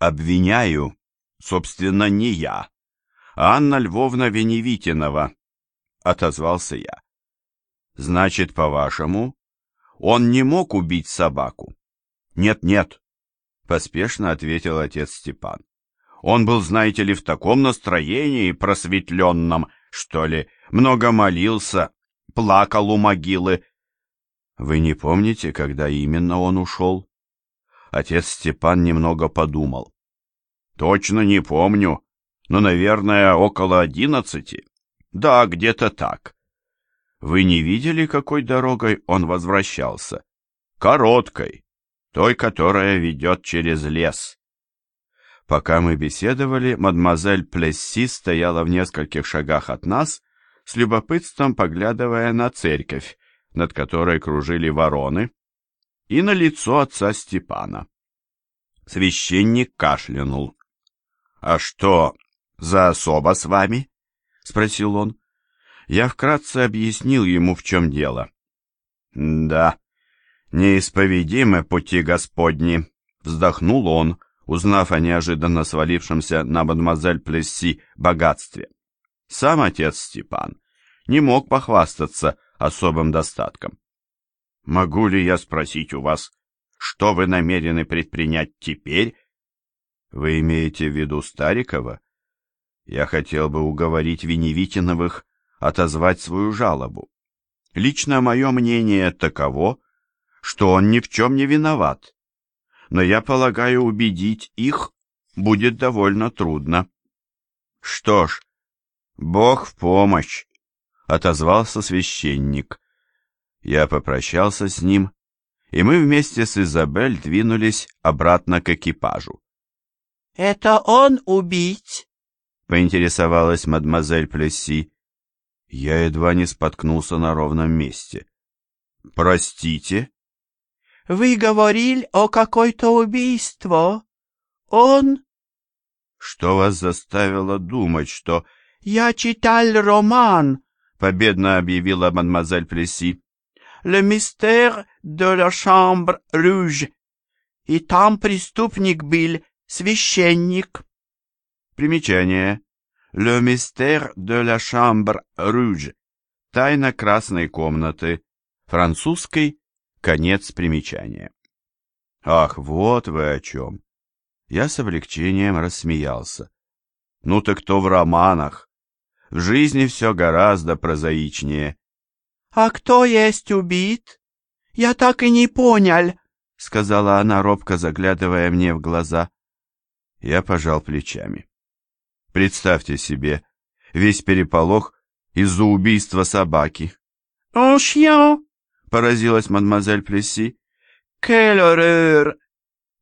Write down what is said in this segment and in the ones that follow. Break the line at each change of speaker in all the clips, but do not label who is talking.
Обвиняю, собственно, не я, а Анна Львовна Веневитинова, отозвался я. Значит, по-вашему, он не мог убить собаку? Нет-нет, поспешно ответил отец Степан. Он был, знаете ли, в таком настроении просветленном, что ли, много молился, плакал у могилы. Вы не помните, когда именно он ушел? Отец Степан немного подумал. Точно не помню, но, наверное, около одиннадцати. Да, где-то так. Вы не видели, какой дорогой он возвращался? Короткой, той, которая ведет через лес. Пока мы беседовали, мадемуазель Плесси стояла в нескольких шагах от нас, с любопытством поглядывая на церковь, над которой кружили вороны, и на лицо отца Степана. Священник кашлянул. — А что за особа с вами? — спросил он. Я вкратце объяснил ему, в чем дело. — Да, неисповедимы пути Господни, — вздохнул он, узнав о неожиданно свалившемся на мадемуазель Плесси богатстве. Сам отец Степан не мог похвастаться особым достатком. «Могу ли я спросить у вас, что вы намерены предпринять теперь?» «Вы имеете в виду Старикова?» «Я хотел бы уговорить Веневитиновых отозвать свою жалобу. Лично мое мнение таково, что он ни в чем не виноват, но я полагаю, убедить их будет довольно трудно. Что ж, Бог в помощь, отозвался священник. Я попрощался с ним, и мы вместе с Изабель двинулись обратно к экипажу.
«Это он убить?»
— поинтересовалась мадемуазель Плесси. Я едва не споткнулся на ровном месте. «Простите?»
«Вы говорили о какой-то убийство. Он...»
«Что вас заставило думать, что...»
«Я читал роман», —
победно объявила мадемуазель Плесси.
«Le mystère de la chambre rouge». И там преступник был священник.
Примечание. Le mystère de la chambre rouge. Тайна красной комнаты. Французской. Конец примечания. Ах, вот вы о чем. Я с облегчением рассмеялся. Ну так кто в романах? В жизни все гораздо прозаичнее.
А кто есть убит? Я так и не понял, сказала она, робко заглядывая мне в глаза.
Я пожал плечами. Представьте себе, весь переполох из-за убийства собаки.
«Он chien!»
— поразилась мадемуазель Плесси.
«Quelle horreur!»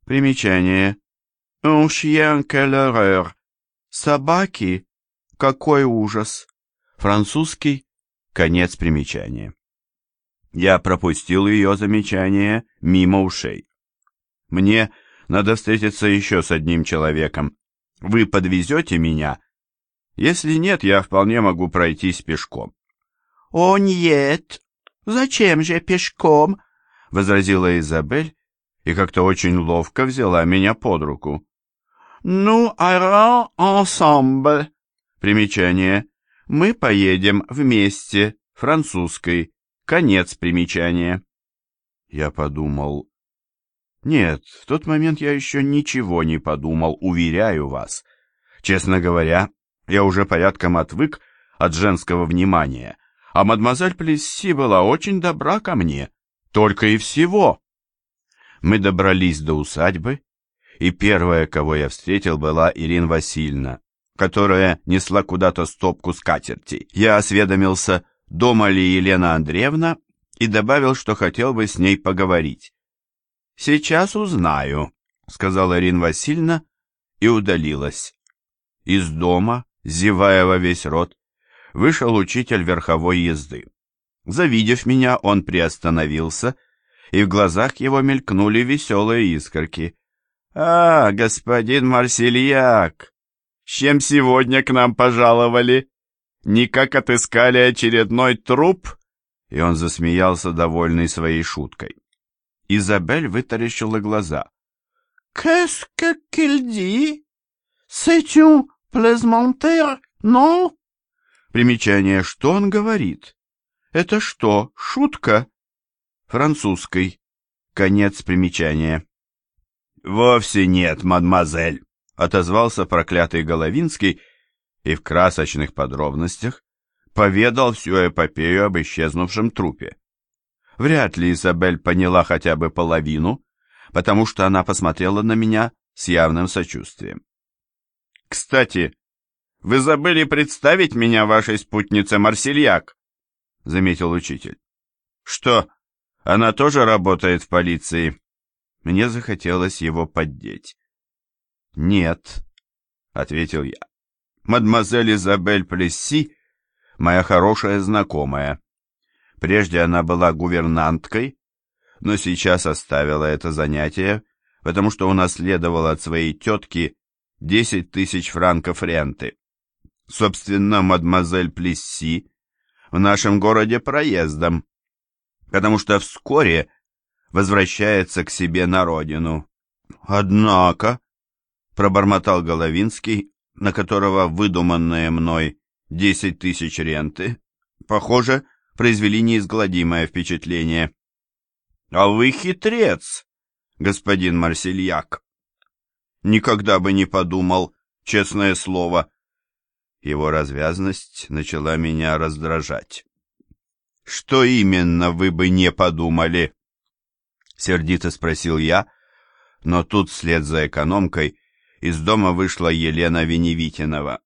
Примечание. «Un chien, horreur!» Собаки, какой ужас! Французский, конец примечания. Я пропустил ее замечание мимо ушей. Мне надо встретиться еще с одним человеком. Вы подвезете меня? Если нет, я вполне могу пройтись пешком.
— О, нет! Зачем же пешком? — возразила Изабель и как-то очень ловко взяла меня под руку. — Ну, allons ensemble. Примечание. Мы поедем вместе. Французской. Конец примечания.
Я подумал, нет, в тот момент я еще ничего не подумал, уверяю вас. Честно говоря, я уже порядком отвык от женского внимания, а мадемуазель Плесси была очень добра ко мне, только и всего. Мы добрались до усадьбы, и первая, кого я встретил, была Ирина Васильевна, которая несла куда-то стопку скатертей. Я осведомился, дома ли Елена Андреевна, и добавил, что хотел бы с ней поговорить. «Сейчас узнаю», — сказала Ирина Васильевна и удалилась. Из дома, зевая во весь рот, вышел учитель верховой езды. Завидев меня, он приостановился, и в глазах его мелькнули веселые искорки. «А, господин Марсельяк, с чем сегодня к нам пожаловали? Никак отыскали очередной труп?» И он засмеялся, довольный своей шуткой. Изабель вытаращила глаза.
Qu'est-ce qu'il dit? C'est un plaisanteur, non? Примечание, что он говорит? Это что, шутка? Французской. Конец примечания.
Вовсе нет, мадемуазель, отозвался проклятый Головинский и в красочных подробностях поведал всю эпопею об исчезнувшем трупе. Вряд ли Изабель поняла хотя бы половину, потому что она посмотрела на меня с явным сочувствием. «Кстати, вы забыли представить меня вашей спутнице Марсельяк», — заметил учитель. «Что, она тоже работает в полиции?» Мне захотелось его поддеть. «Нет», — ответил я. «Мадемуазель Изабель Плесси — моя хорошая знакомая. Прежде она была гувернанткой, но сейчас оставила это занятие, потому что унаследовала от своей тетки десять тысяч франков ренты. Собственно, мадемуазель Плесси в нашем городе проездом, потому что вскоре возвращается к себе на родину. Однако, пробормотал Головинский, на которого выдуманные мной десять тысяч ренты, похоже, произвели неизгладимое впечатление. А вы хитрец, господин Марсельяк. Никогда бы не подумал, честное слово. Его развязность начала меня раздражать. Что именно вы бы не подумали? Сердито спросил я, но тут вслед за экономкой из дома вышла Елена Веневитинова.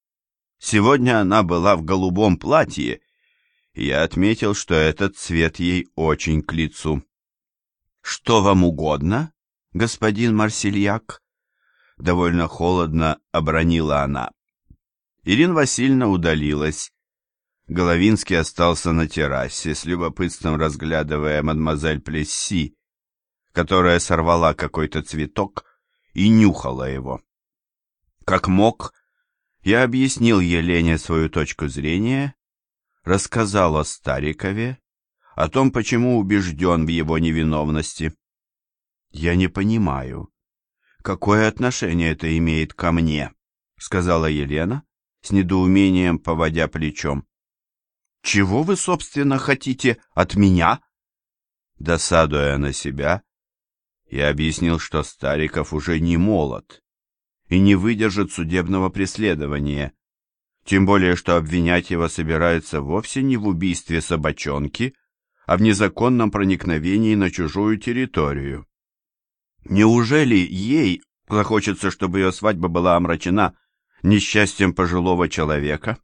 Сегодня она была в голубом платье, и я отметил, что этот цвет ей очень к лицу. «Что вам угодно, господин Марсельяк?» Довольно холодно обронила она. Ирина Васильевна удалилась. Головинский остался на террасе, с любопытством разглядывая мадемуазель Плесси, которая сорвала какой-то цветок и нюхала его. Как мог, я объяснил Елене свою точку зрения, рассказал о Старикове, о том, почему убежден в его невиновности. «Я не понимаю, какое отношение это имеет ко мне?» — сказала Елена, с недоумением поводя плечом. «Чего вы, собственно, хотите от меня?» Досадуя на себя, я объяснил, что Стариков уже не молод и не выдержит судебного преследования, тем более, что обвинять его собираются вовсе не в убийстве собачонки, а в незаконном проникновении на чужую территорию. Неужели ей захочется, чтобы ее свадьба была омрачена несчастьем пожилого человека?